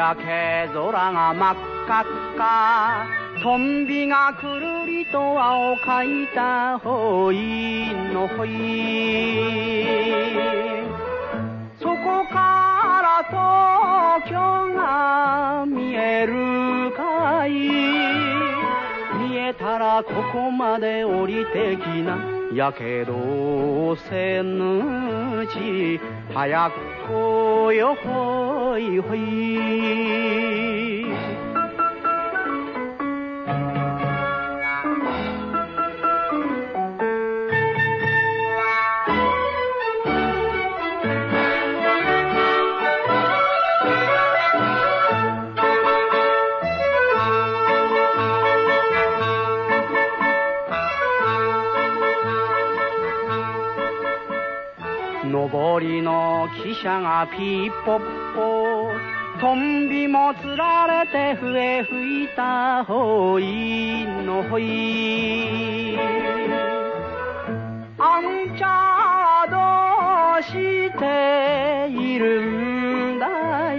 焼け空が真っ赤っか。トンビがくるりと青かいたほいのほいそこから東京が見えるかい。見えたらここまで降りてきな。やけどせぬ。ち早く来よほいほい上りの汽車がピーポッポトンビもつられて笛吹いたほいのほい。あんちゃどうしているんだい。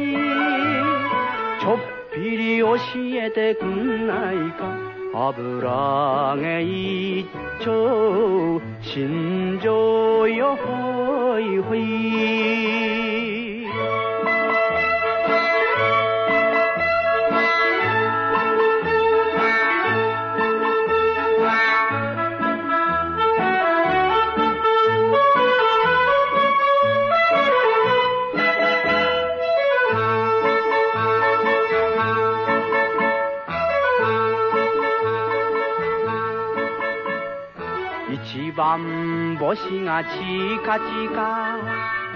ちょっぴり教えてくんないか。油揚げ一丁心情よほ一番星がチカチカ。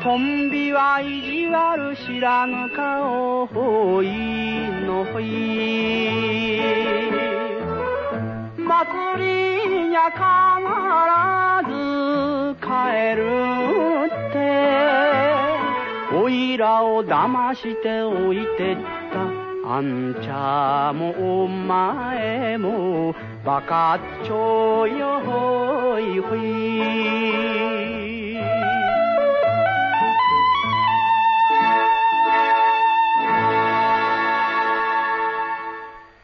トンビは意地悪知らぬ顔ほいのほい。祭りにゃ必ず帰るって。おいらを騙しておいてったあんちゃもお前も。バカっちょよ。ほいほい